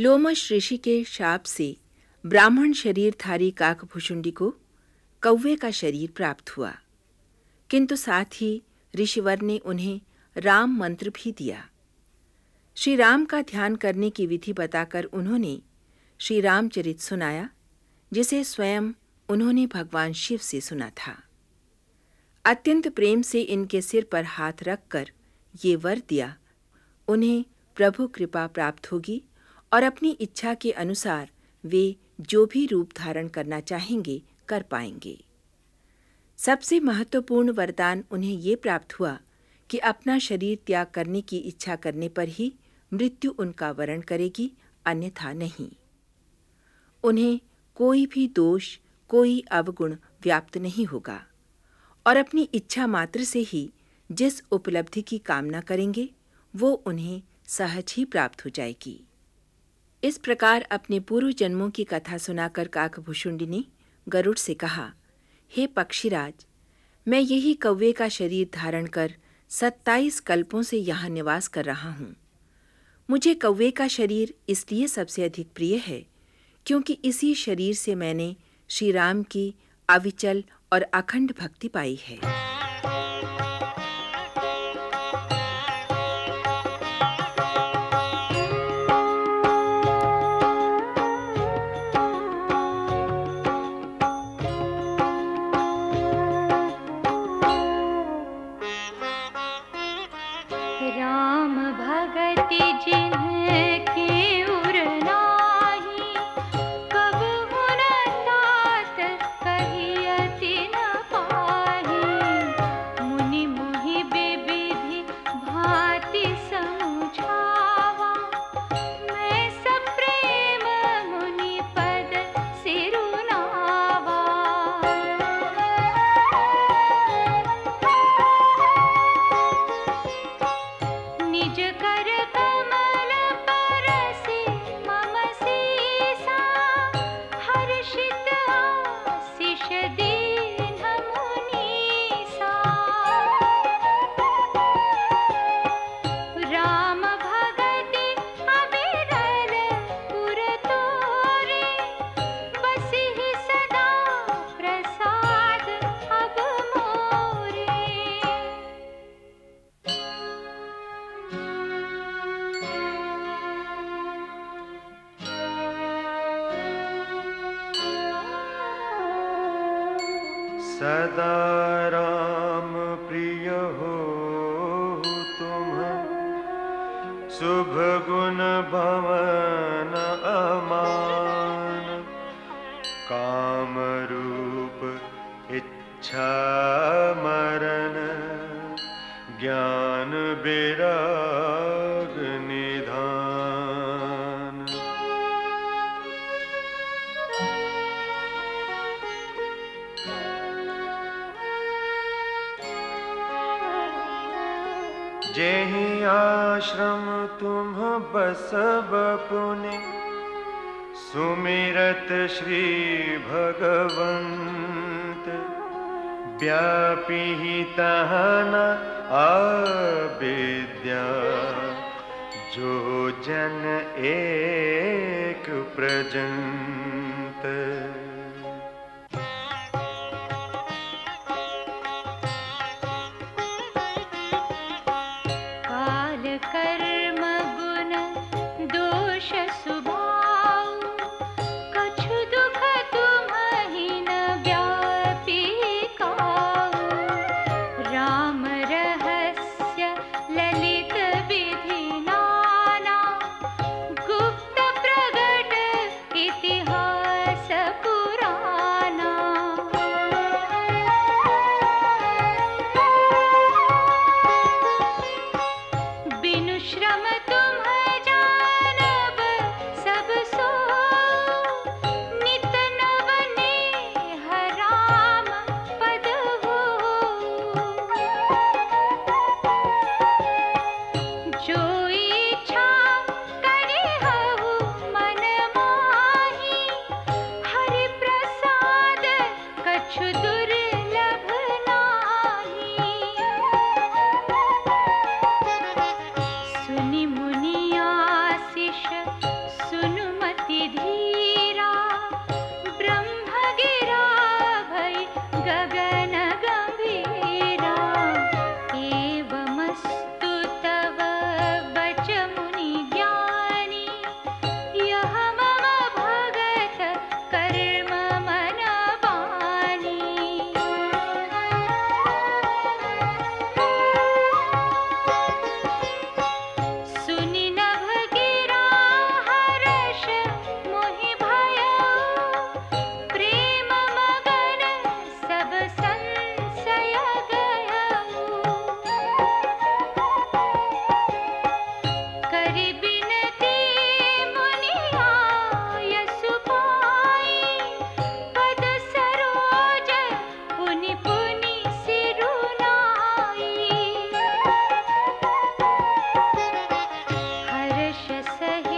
लोमश ऋषि के शाप से ब्राह्मण शरीरधारी काकभूषुंडी को कौवे का शरीर प्राप्त हुआ। किंतु साथ ही ऋषिवर ने उन्हें राम मंत्र भी दिया। श्री राम का ध्यान करने की विधि बताकर उन्होंने श्री रामचरित सुनाया, जिसे स्वयं उन्होंने भगवान शिव से सुना था। अत्यंत प्रेम से इनके सिर पर हाथ रखकर ये वर दिया, उन्हें प्रभु कृपा प्राप्त होगी और अपनी इच्छा के अनुसार वे जो भी रूप धारण करना चाहेंगे कर पाएँगे। सबसे महत्वपूर्ण वरदान उन्हें ये प्राप्त हुआ कि अपना शरीर त्याग करने की इच्छा करने पर ही मृत्यु उनका वरण करेगी, अन्यथा नहीं। उन्हें कोई भी दोष, कोई अवगुण व्याप्त नहीं होगा और अपनी इच्छा मात्र से ही जिस उपलब्धि की कामना करेंगे, वो उन्हें सहज ही प्राप्त हो जाएगी। इस प्रकार अपने पूर्व जन्मों की कथा सुनाकर काकभूषुंडी ने गरुड़ से कहा, हे पक्षीराज, मैं यही कौवे का शरीर धारण कर सत्ताईस कल्पों से यहाँ निवास कर रहा हूँ। मुझे कौवे का शरीर इसलिए सबसे अधिक प्रिय है, क्योंकि इसी शरीर से मैंने श्री राम की अविचल और अखंड भक्ति पाई है। सदा राम प्रिय हो तुम। शुभ गुण भवन अमान। काम रूप इच्छा मरण। ज्ञान बिरा आश्रम तुम बसब पुने सुमिरत श्री भगवंत। व्यापी तहन अविद्या। जो जन एक प्रजंत सही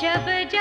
जब जा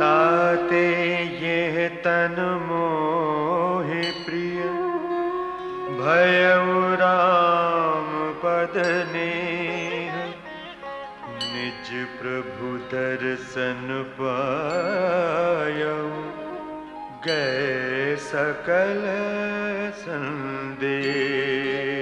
ताते ये तन मोहि प्रिय। भय राम पदने निज प्रभु दर्शन पाय। गए सकल संदेह।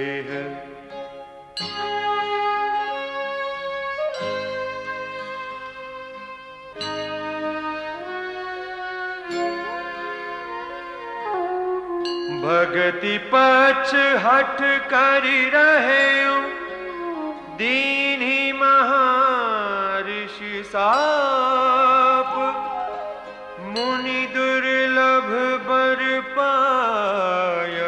भगति पछ हट कर रहे दीनी महर्षि साप। मुनि दुर्लभ बर पाय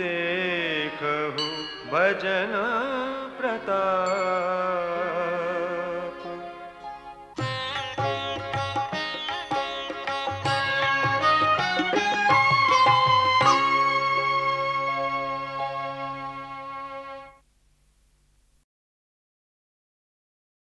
देखहु भजन प्रताप।